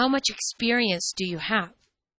How much experience do you have?